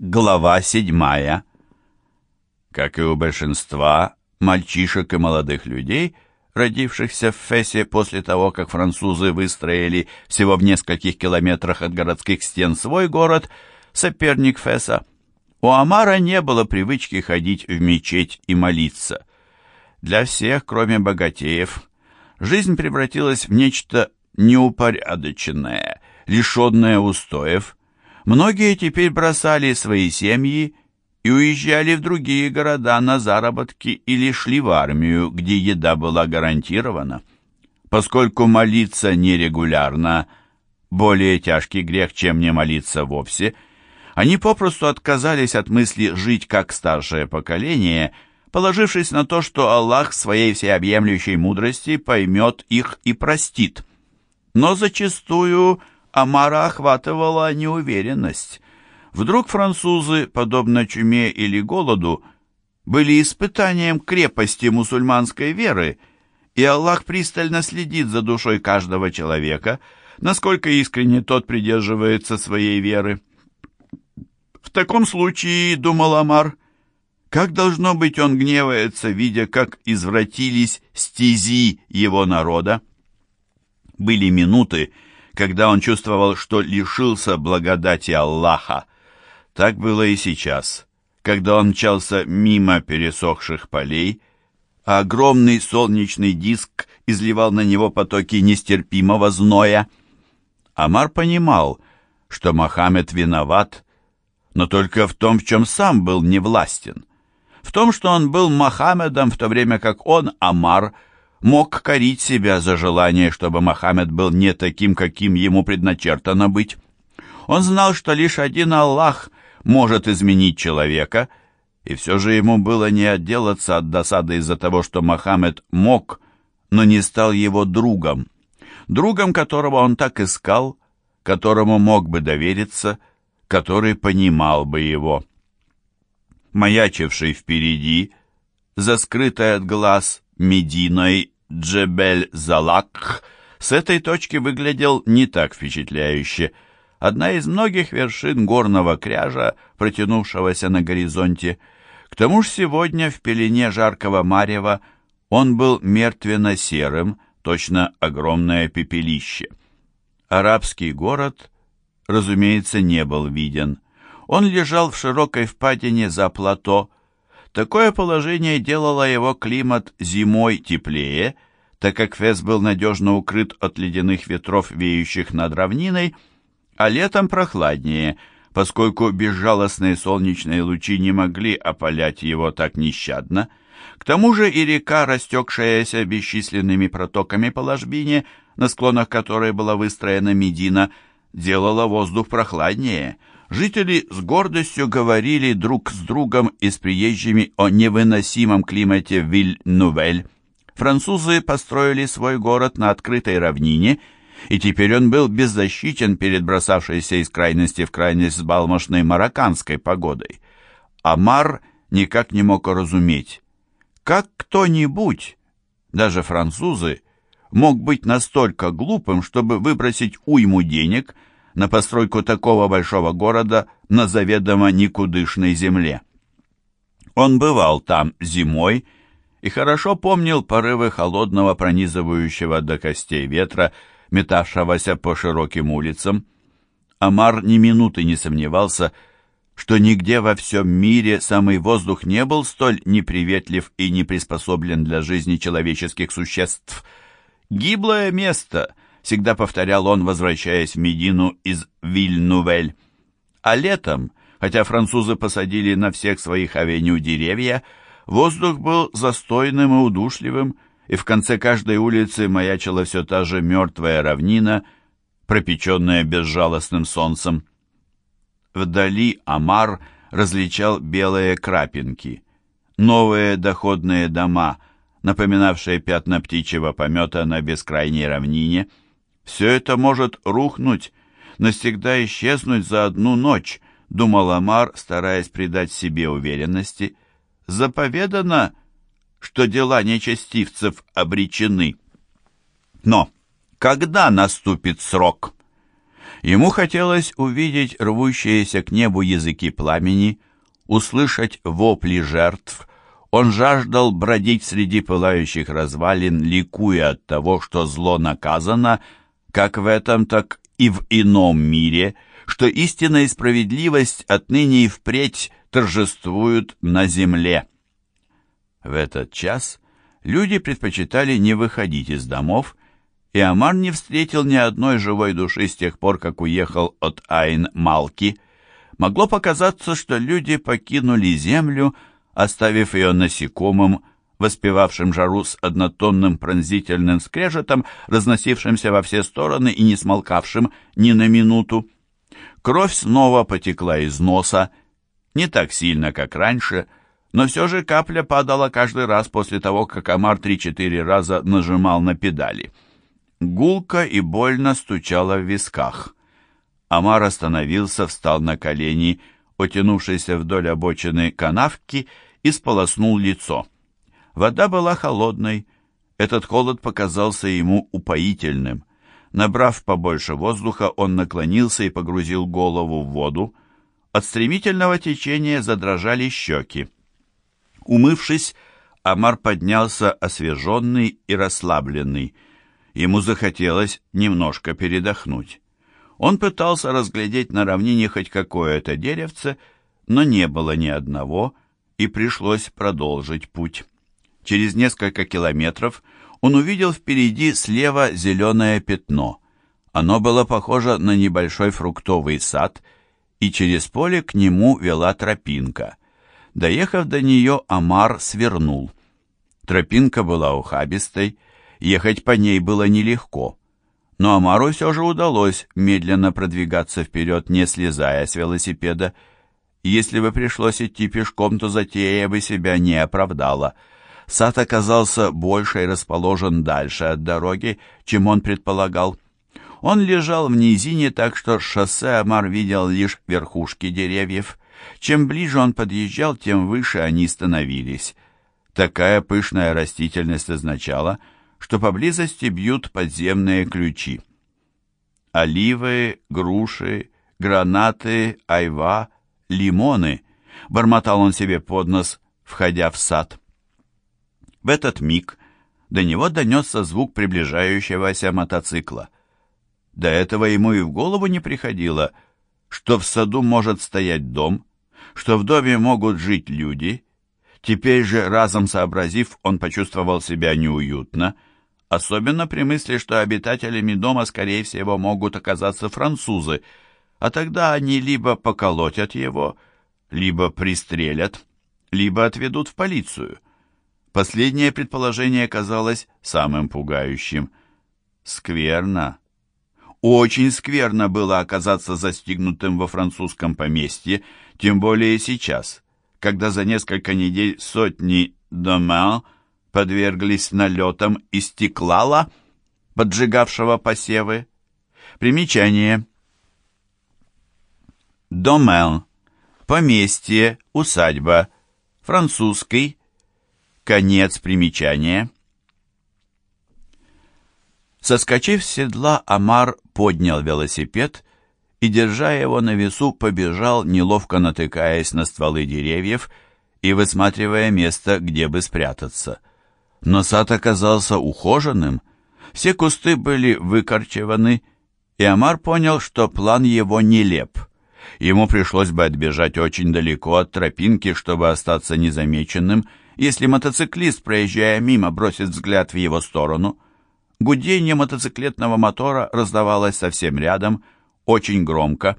Глава седьмая. Как и у большинства мальчишек и молодых людей, родившихся в Фессе после того, как французы выстроили всего в нескольких километрах от городских стен свой город, соперник Фесса, у Амара не было привычки ходить в мечеть и молиться. Для всех, кроме богатеев, жизнь превратилась в нечто неупорядоченное, лишенное устоев, Многие теперь бросали свои семьи и уезжали в другие города на заработки или шли в армию, где еда была гарантирована. Поскольку молиться нерегулярно – более тяжкий грех, чем не молиться вовсе, они попросту отказались от мысли жить как старшее поколение, положившись на то, что Аллах своей всеобъемлющей мудрости поймет их и простит. Но зачастую – Амара охватывала неуверенность. Вдруг французы, подобно чуме или голоду, были испытанием крепости мусульманской веры, и Аллах пристально следит за душой каждого человека, насколько искренне тот придерживается своей веры. В таком случае, думал Амар, как должно быть он гневается, видя, как извратились стези его народа. Были минуты, когда он чувствовал, что лишился благодати Аллаха. Так было и сейчас, когда он мчался мимо пересохших полей, а огромный солнечный диск изливал на него потоки нестерпимого зноя. Амар понимал, что Мохаммед виноват, но только в том, в чем сам был невластен. В том, что он был Мохаммедом, в то время как он, Амар, мог корить себя за желание, чтобы Мохаммед был не таким, каким ему предначертано быть. Он знал, что лишь один Аллах может изменить человека, и все же ему было не отделаться от досады из-за того, что Мохаммед мог, но не стал его другом. Другом, которого он так искал, которому мог бы довериться, который понимал бы его. Маячивший впереди, за скрытой от глаз Мединой Джебель-Залак с этой точки выглядел не так впечатляюще. Одна из многих вершин горного кряжа, протянувшегося на горизонте. К тому же сегодня в пелене жаркого марева он был мертвенно-серым, точно огромное пепелище. Арабский город, разумеется, не был виден. Он лежал в широкой впадине за плато, Такое положение делало его климат зимой теплее, так как Фес был надежно укрыт от ледяных ветров, веющих над равниной, а летом прохладнее, поскольку безжалостные солнечные лучи не могли опалять его так нещадно. К тому же и река, растекшаяся бесчисленными протоками по ложбине, на склонах которой была выстроена Медина, делала воздух прохладнее – Жители с гордостью говорили друг с другом и с приезжими о невыносимом климате Виль-Нувель. Французы построили свой город на открытой равнине, и теперь он был беззащитен перед бросавшейся из крайности в крайность сбалмошной марокканской погодой. Амар никак не мог разуметь, как кто-нибудь, даже французы, мог быть настолько глупым, чтобы выбросить уйму денег – на постройку такого большого города на заведомо никудышной земле. Он бывал там зимой и хорошо помнил порывы холодного пронизывающего до костей ветра, метавшегося по широким улицам. Амар ни минуты не сомневался, что нигде во всем мире самый воздух не был столь неприветлив и не приспособлен для жизни человеческих существ. Гиблое место — всегда повторял он, возвращаясь в Медину из Вильнувель. А летом, хотя французы посадили на всех своих авеню деревья, воздух был застойным и удушливым, и в конце каждой улицы маячила все та же мертвая равнина, пропеченная безжалостным солнцем. Вдали Амар различал белые крапинки, новые доходные дома, напоминавшие пятна птичьего помета на бескрайней равнине — все это может рухнуть, навсегда исчезнуть за одну ночь, думал Амар, стараясь придать себе уверенности. Заповедано, что дела нечестивцев обречены. Но когда наступит срок? Ему хотелось увидеть рвущиеся к небу языки пламени, услышать вопли жертв. Он жаждал бродить среди пылающих развалин, ликуя от того, что зло наказано, как в этом, так и в ином мире, что истина и справедливость отныне и впредь торжествуют на земле. В этот час люди предпочитали не выходить из домов, и Амар не встретил ни одной живой души с тех пор, как уехал от Айн-Малки. Могло показаться, что люди покинули землю, оставив ее насекомым, воспевавшим жару с однотонным пронзительным скрежетом, разносившимся во все стороны и не смолкавшим ни на минуту. Кровь снова потекла из носа, не так сильно, как раньше, но все же капля падала каждый раз после того, как Амар три-четыре раза нажимал на педали. Гулко и больно стучало в висках. Амар остановился, встал на колени, утянувшийся вдоль обочины канавки, и сполоснул лицо. Вода была холодной, этот холод показался ему упоительным. Набрав побольше воздуха, он наклонился и погрузил голову в воду. От стремительного течения задрожали щеки. Умывшись, Амар поднялся освеженный и расслабленный. Ему захотелось немножко передохнуть. Он пытался разглядеть на равнине хоть какое-то деревце, но не было ни одного, и пришлось продолжить путь. Через несколько километров он увидел впереди слева зеленое пятно. Оно было похоже на небольшой фруктовый сад, и через поле к нему вела тропинка. Доехав до нее, Амар свернул. Тропинка была ухабистой, ехать по ней было нелегко. Но Амару все же удалось медленно продвигаться вперед, не слезая с велосипеда. Если бы пришлось идти пешком, то затея бы себя не оправдала. Сад оказался больше и расположен дальше от дороги, чем он предполагал. Он лежал в низине, так что шоссе Амар видел лишь верхушки деревьев. Чем ближе он подъезжал, тем выше они становились. Такая пышная растительность означала, что поблизости бьют подземные ключи. Оливы, груши, гранаты, айва, лимоны, бормотал он себе под нос, входя в сад. В этот миг до него донесся звук приближающегося мотоцикла. До этого ему и в голову не приходило, что в саду может стоять дом, что в доме могут жить люди. Теперь же, разом сообразив, он почувствовал себя неуютно, особенно при мысли, что обитателями дома, скорее всего, могут оказаться французы, а тогда они либо поколотят его, либо пристрелят, либо отведут в полицию. Последнее предположение казалось самым пугающим. Скверно. Очень скверно было оказаться застигнутым во французском поместье, тем более сейчас, когда за несколько недель сотни дома подверглись налетам из стеклала, поджигавшего посевы. Примечание. Домен. Поместье, усадьба. Французский. Конец примечания. Соскочив с седла, Амар поднял велосипед и, держа его на весу, побежал, неловко натыкаясь на стволы деревьев и высматривая место, где бы спрятаться. Но сад оказался ухоженным, все кусты были выкорчеваны, и Амар понял, что план его нелеп. Ему пришлось бы отбежать очень далеко от тропинки, чтобы остаться незамеченным, если мотоциклист, проезжая мимо, бросит взгляд в его сторону. Гудение мотоциклетного мотора раздавалось совсем рядом, очень громко.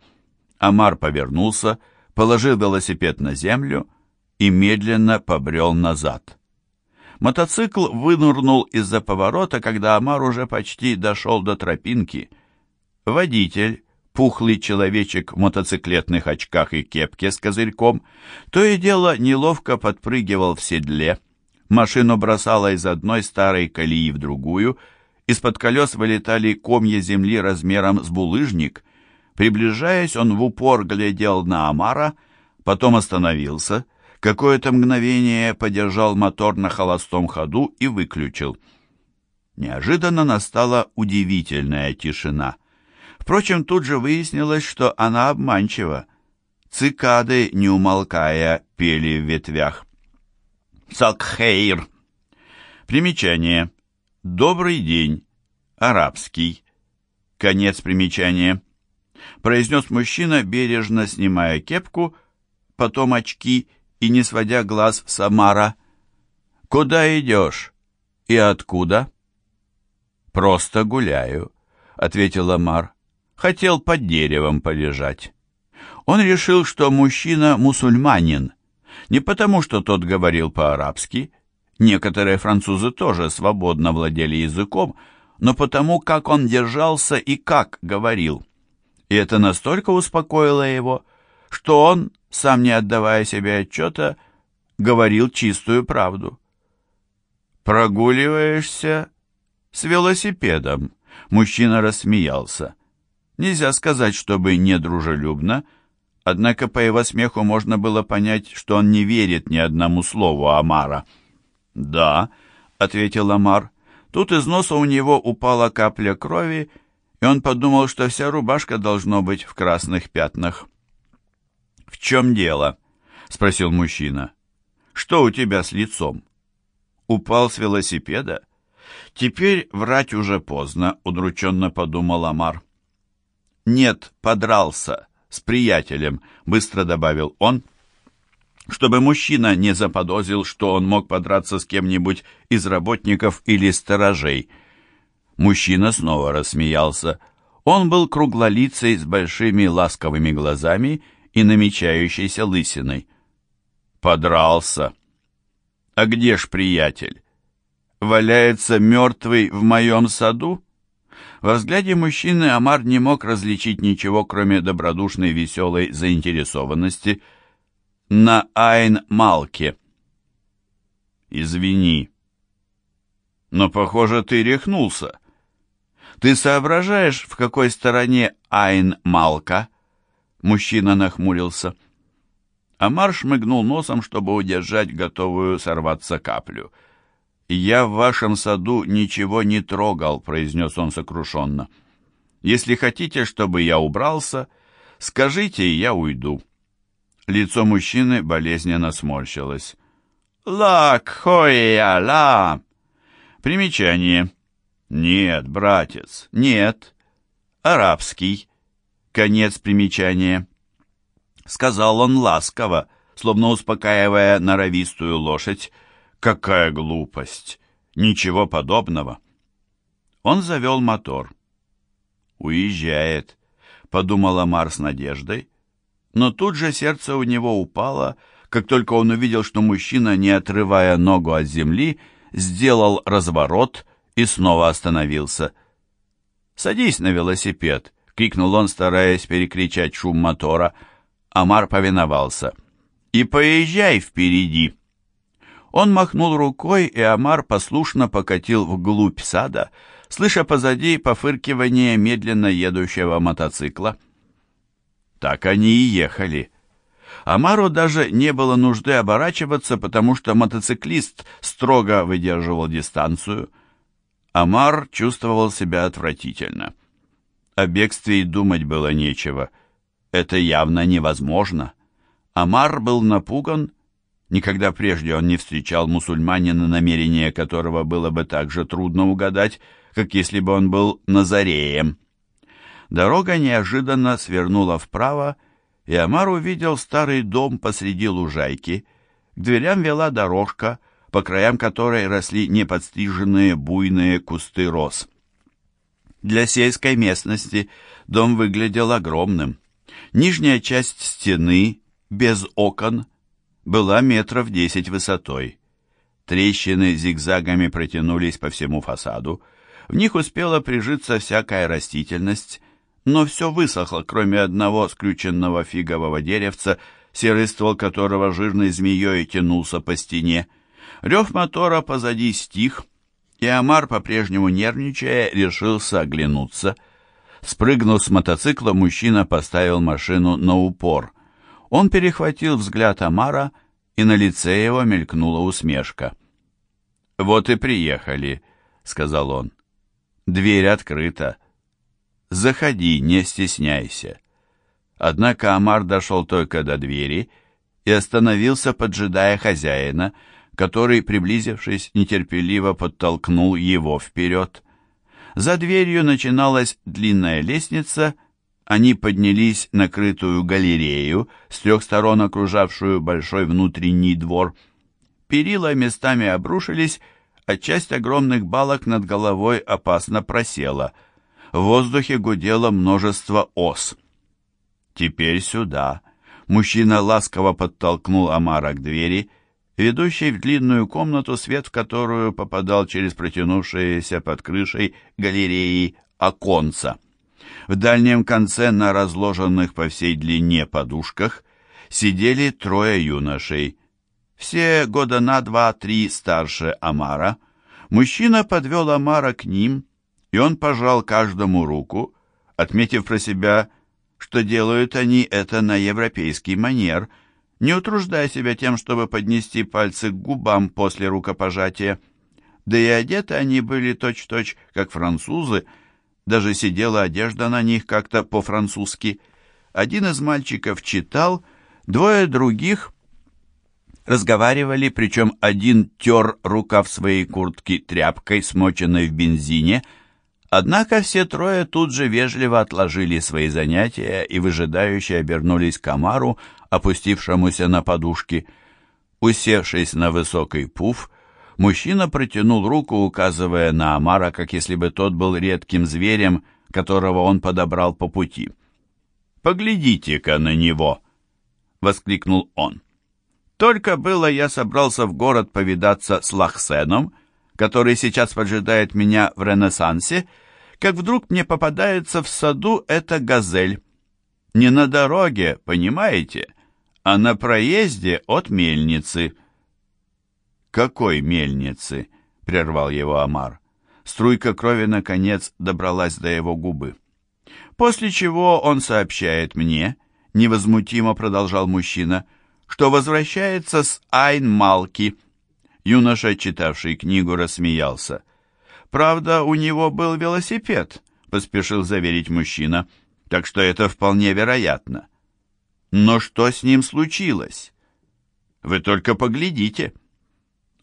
Амар повернулся, положил велосипед на землю и медленно побрел назад. Мотоцикл вынырнул из-за поворота, когда Амар уже почти дошел до тропинки. Водитель, пухлый человечек в мотоциклетных очках и кепке с козырьком, то и дело неловко подпрыгивал в седле. Машину бросало из одной старой колеи в другую, из-под колес вылетали комья земли размером с булыжник, Приближаясь, он в упор глядел на Амара, потом остановился, какое-то мгновение подержал мотор на холостом ходу и выключил. Неожиданно настала удивительная тишина. Впрочем, тут же выяснилось, что она обманчива. Цикады, не умолкая, пели в ветвях. Салкхейр. Примечание. Добрый день. Арабский. Конец примечания. Произнес мужчина, бережно снимая кепку, потом очки и не сводя глаз с Амара. «Куда идешь? И откуда?» «Просто гуляю», — ответил Амар. «Хотел под деревом полежать». Он решил, что мужчина мусульманин, не потому, что тот говорил по-арабски, некоторые французы тоже свободно владели языком, но потому, как он держался и как говорил. И это настолько успокоило его, что он, сам не отдавая себе отчета, говорил чистую правду. «Прогуливаешься с велосипедом?» Мужчина рассмеялся. Нельзя сказать, чтобы недружелюбно, однако по его смеху можно было понять, что он не верит ни одному слову Амара. «Да», — ответил Амар, — тут из носа у него упала капля крови, и он подумал, что вся рубашка должно быть в красных пятнах. «В чем дело?» — спросил мужчина. «Что у тебя с лицом?» «Упал с велосипеда?» «Теперь врать уже поздно», — удрученно подумал Амар. «Нет, подрался с приятелем», — быстро добавил он, чтобы мужчина не заподозрил, что он мог подраться с кем-нибудь из работников или сторожей. Мужчина снова рассмеялся. Он был круглолицей с большими ласковыми глазами и намечающейся лысиной. «Подрался!» «А где ж приятель? Валяется мертвый в моем саду?» Во взгляде мужчины Амар не мог различить ничего, кроме добродушной веселой заинтересованности. «На Айн-Малке». «Извини, но, похоже, ты рехнулся. Ты соображаешь, в какой стороне Айн-Малка?» Мужчина нахмурился. Амар шмыгнул носом, чтобы удержать готовую сорваться каплю. «Я в вашем саду ничего не трогал», — произнес он сокрушенно. «Если хотите, чтобы я убрался, скажите, и я уйду». Лицо мужчины болезненно сморщилось. «Лак, хоя, ла!» Примечание. «Нет, братец, нет. Арабский. Конец примечания. Сказал он ласково, словно успокаивая норовистую лошадь. Какая глупость! Ничего подобного. Он завел мотор. «Уезжает», — подумала Мар с надеждой. Но тут же сердце у него упало, как только он увидел, что мужчина, не отрывая ногу от земли, сделал разворот и снова остановился. «Садись на велосипед», — крикнул он, стараясь перекричать шум мотора. Амар повиновался. «И поезжай впереди». Он махнул рукой, и Амар послушно покатил вглубь сада, слыша позади пофыркивание медленно едущего мотоцикла. Так они и ехали. Амару даже не было нужды оборачиваться, потому что мотоциклист строго выдерживал дистанцию. Амар чувствовал себя отвратительно. О бегстве и думать было нечего. Это явно невозможно. Амар был напуган. Никогда прежде он не встречал мусульманина, намерение которого было бы так же трудно угадать, как если бы он был Назареем. Дорога неожиданно свернула вправо, и Амар увидел старый дом посреди лужайки. К дверям вела дорожка, по краям которой росли неподстриженные буйные кусты роз. Для сельской местности дом выглядел огромным. Нижняя часть стены, без окон, была метров десять высотой. Трещины зигзагами протянулись по всему фасаду. В них успела прижиться всякая растительность, но все высохло, кроме одного скрюченного фигового деревца, серый ствол которого жирной змеей тянулся по стене. Рев мотора позади стих, и Амар, по-прежнему нервничая, решился оглянуться. Спрыгнув с мотоцикла, мужчина поставил машину на упор. Он перехватил взгляд Амара, и на лице его мелькнула усмешка. «Вот и приехали», — сказал он. «Дверь открыта. Заходи, не стесняйся». Однако Амар дошел только до двери и остановился, поджидая хозяина, который, приблизившись, нетерпеливо подтолкнул его вперед. За дверью начиналась длинная лестница, они поднялись на крытую галерею, с трех сторон окружавшую большой внутренний двор. Перила местами обрушились, а часть огромных балок над головой опасно просела. В воздухе гудело множество ос. «Теперь сюда». Мужчина ласково подтолкнул Амара к двери, ведущей в длинную комнату, свет в которую попадал через протянувшиеся под крышей галереи оконца. В дальнем конце на разложенных по всей длине подушках сидели трое юношей. Все года на два-три старше Амара. Мужчина подвел Амара к ним, и он пожал каждому руку, отметив про себя что делают они это на европейский манер, не утруждая себя тем, чтобы поднести пальцы к губам после рукопожатия. Да и одеты они были точь-в-точь, -точь, как французы, даже сидела одежда на них как-то по-французски. Один из мальчиков читал, двое других разговаривали, причем один тер рукав своей куртки тряпкой, смоченной в бензине, Однако все трое тут же вежливо отложили свои занятия и выжидающе обернулись к Амару, опустившемуся на подушки. Усевшись на высокий пуф, мужчина протянул руку, указывая на Амара, как если бы тот был редким зверем, которого он подобрал по пути. «Поглядите-ка на него!» — воскликнул он. «Только было я собрался в город повидаться с Лахсеном, который сейчас поджидает меня в Ренессансе, как вдруг мне попадается в саду эта газель. Не на дороге, понимаете, а на проезде от мельницы. «Какой мельницы?» — прервал его Амар. Струйка крови, наконец, добралась до его губы. После чего он сообщает мне, невозмутимо продолжал мужчина, что возвращается с Айн-Малки — Юноша, читавший книгу, рассмеялся. «Правда, у него был велосипед», — поспешил заверить мужчина, «так что это вполне вероятно». «Но что с ним случилось?» «Вы только поглядите».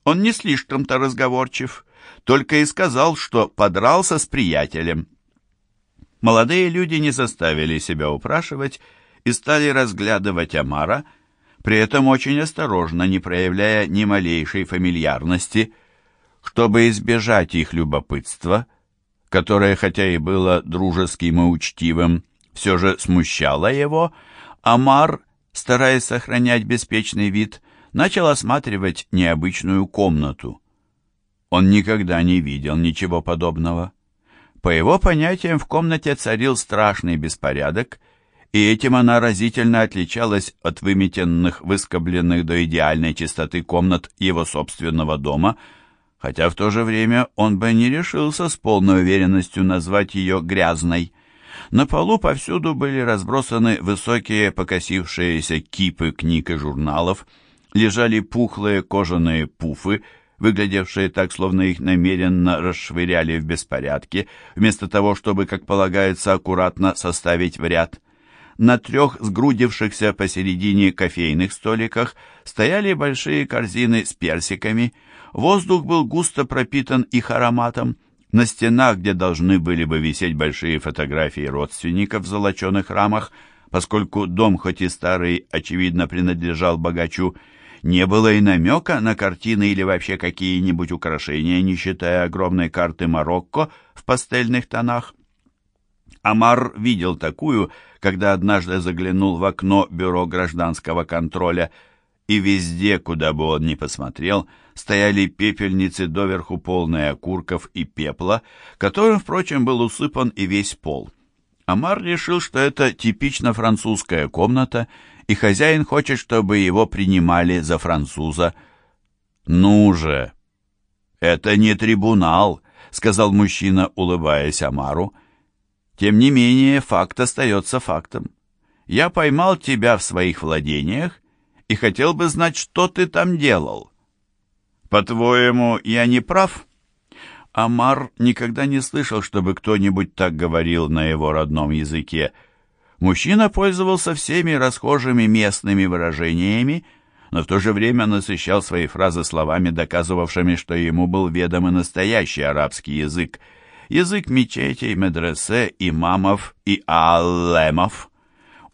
Он не слишком-то разговорчив, только и сказал, что подрался с приятелем. Молодые люди не заставили себя упрашивать и стали разглядывать Амара, при этом очень осторожно, не проявляя ни малейшей фамильярности, чтобы избежать их любопытства, которое, хотя и было дружеским и учтивым, все же смущало его, Амар, стараясь сохранять беспечный вид, начал осматривать необычную комнату. Он никогда не видел ничего подобного. По его понятиям, в комнате царил страшный беспорядок, и этим она разительно отличалась от выметенных, выскобленных до идеальной чистоты комнат его собственного дома, хотя в то же время он бы не решился с полной уверенностью назвать ее грязной. На полу повсюду были разбросаны высокие покосившиеся кипы книг и журналов, лежали пухлые кожаные пуфы, выглядевшие так, словно их намеренно расшвыряли в беспорядке, вместо того, чтобы, как полагается, аккуратно составить в ряд. На трех сгрудившихся посередине кофейных столиках стояли большие корзины с персиками. Воздух был густо пропитан их ароматом. На стенах, где должны были бы висеть большие фотографии родственников в золоченых рамах, поскольку дом, хоть и старый, очевидно принадлежал богачу, не было и намека на картины или вообще какие-нибудь украшения, не считая огромной карты Марокко в пастельных тонах. Амар видел такую, когда однажды заглянул в окно бюро гражданского контроля, и везде, куда бы он ни посмотрел, стояли пепельницы, доверху полные окурков и пепла, которым, впрочем, был усыпан и весь пол. Амар решил, что это типично французская комната, и хозяин хочет, чтобы его принимали за француза. «Ну же!» «Это не трибунал», — сказал мужчина, улыбаясь Амару. Тем не менее, факт остается фактом. Я поймал тебя в своих владениях и хотел бы знать, что ты там делал. По-твоему, я не прав? Амар никогда не слышал, чтобы кто-нибудь так говорил на его родном языке. Мужчина пользовался всеми расхожими местными выражениями, но в то же время насыщал свои фразы словами, доказывавшими, что ему был ведом и настоящий арабский язык. Язык мечетей, медресе, имамов и аллемов.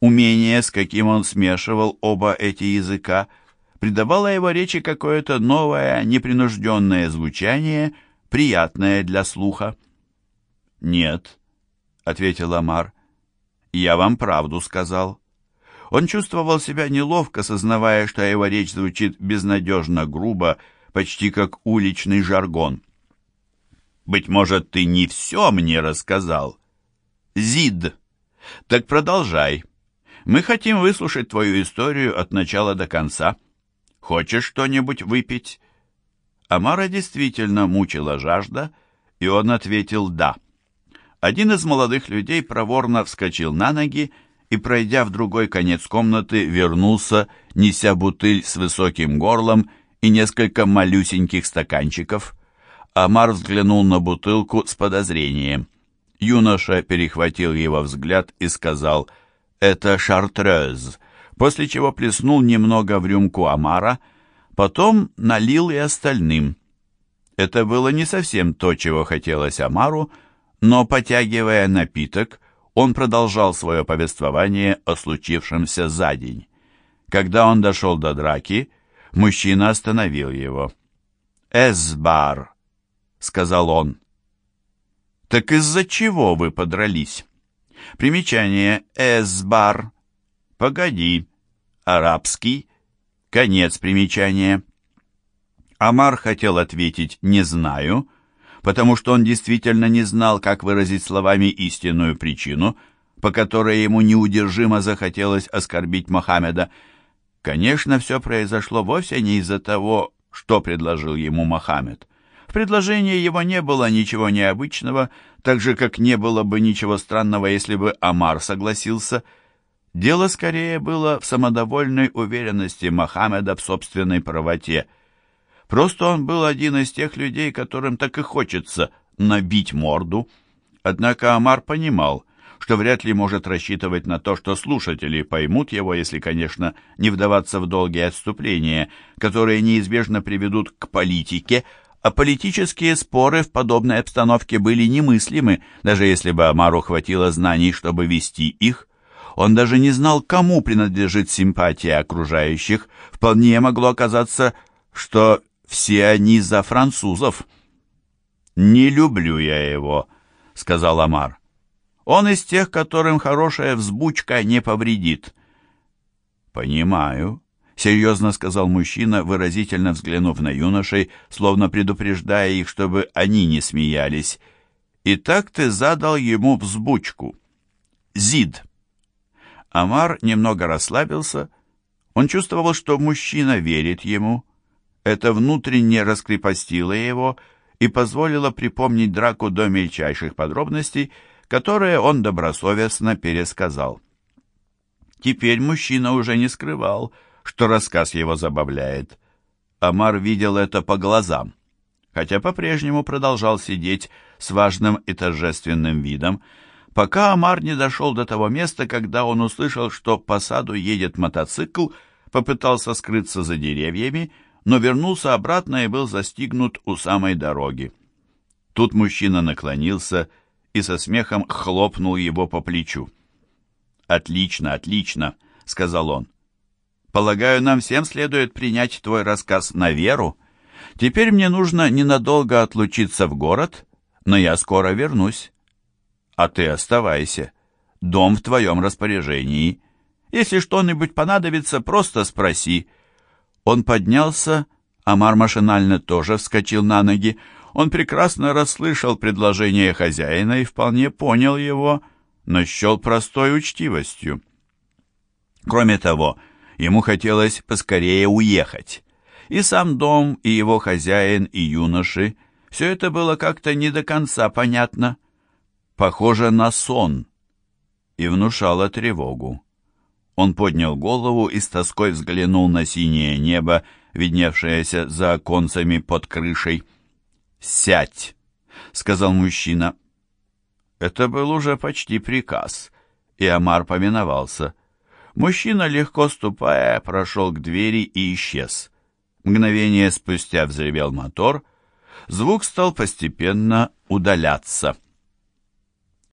Умение, с каким он смешивал оба эти языка, придавало его речи какое-то новое, непринужденное звучание – приятное для слуха. «Нет», — ответил Амар, — «я вам правду сказал». Он чувствовал себя неловко, сознавая, что его речь звучит безнадежно грубо, почти как уличный жаргон. «Быть может, ты не все мне рассказал?» «Зид, так продолжай. Мы хотим выслушать твою историю от начала до конца. Хочешь что-нибудь выпить?» Амара действительно мучила жажда, и он ответил «да». Один из молодых людей проворно вскочил на ноги и, пройдя в другой конец комнаты, вернулся, неся бутыль с высоким горлом и несколько малюсеньких стаканчиков. Амар взглянул на бутылку с подозрением. Юноша перехватил его взгляд и сказал «Это шартрез», после чего плеснул немного в рюмку Амара – Потом налил и остальным. Это было не совсем то, чего хотелось Амару, но, потягивая напиток, он продолжал свое повествование о случившемся за день. Когда он дошел до драки, мужчина остановил его. «Эсбар», — сказал он. «Так из-за чего вы подрались?» Примечание «Эсбар». «Погоди». Арабский Конец примечания. Амар хотел ответить «не знаю», потому что он действительно не знал, как выразить словами истинную причину, по которой ему неудержимо захотелось оскорбить Мохаммеда. Конечно, все произошло вовсе не из-за того, что предложил ему Мохаммед. В предложении его не было ничего необычного, так же, как не было бы ничего странного, если бы Амар согласился – Дело скорее было в самодовольной уверенности Мохаммеда в собственной правоте. Просто он был один из тех людей, которым так и хочется набить морду. Однако Амар понимал, что вряд ли может рассчитывать на то, что слушатели поймут его, если, конечно, не вдаваться в долгие отступления, которые неизбежно приведут к политике, а политические споры в подобной обстановке были немыслимы, даже если бы Амару хватило знаний, чтобы вести их. Он даже не знал, кому принадлежит симпатия окружающих. Вполне могло оказаться, что все они за французов. «Не люблю я его», — сказал Амар. «Он из тех, которым хорошая взбучка не повредит». «Понимаю», — серьезно сказал мужчина, выразительно взглянув на юношей, словно предупреждая их, чтобы они не смеялись. «И так ты задал ему взбучку». «Зид». Амар немного расслабился. Он чувствовал, что мужчина верит ему. Это внутренне раскрепостило его и позволило припомнить драку до мельчайших подробностей, которые он добросовестно пересказал. Теперь мужчина уже не скрывал, что рассказ его забавляет. Амар видел это по глазам, хотя по-прежнему продолжал сидеть с важным и торжественным видом, пока Амар не дошел до того места, когда он услышал, что по саду едет мотоцикл, попытался скрыться за деревьями, но вернулся обратно и был застигнут у самой дороги. Тут мужчина наклонился и со смехом хлопнул его по плечу. «Отлично, отлично», — сказал он. «Полагаю, нам всем следует принять твой рассказ на веру. Теперь мне нужно ненадолго отлучиться в город, но я скоро вернусь а ты оставайся. Дом в твоем распоряжении. Если что-нибудь понадобится, просто спроси». Он поднялся, Амар машинально тоже вскочил на ноги. Он прекрасно расслышал предложение хозяина и вполне понял его, но счел простой учтивостью. Кроме того, ему хотелось поскорее уехать. И сам дом, и его хозяин, и юноши — все это было как-то не до конца понятно похоже на сон, и внушало тревогу. Он поднял голову и с тоской взглянул на синее небо, видневшееся за оконцами под крышей. «Сядь!» — сказал мужчина. Это был уже почти приказ, и Амар повиновался. Мужчина, легко ступая, прошел к двери и исчез. Мгновение спустя взревел мотор, звук стал постепенно удаляться.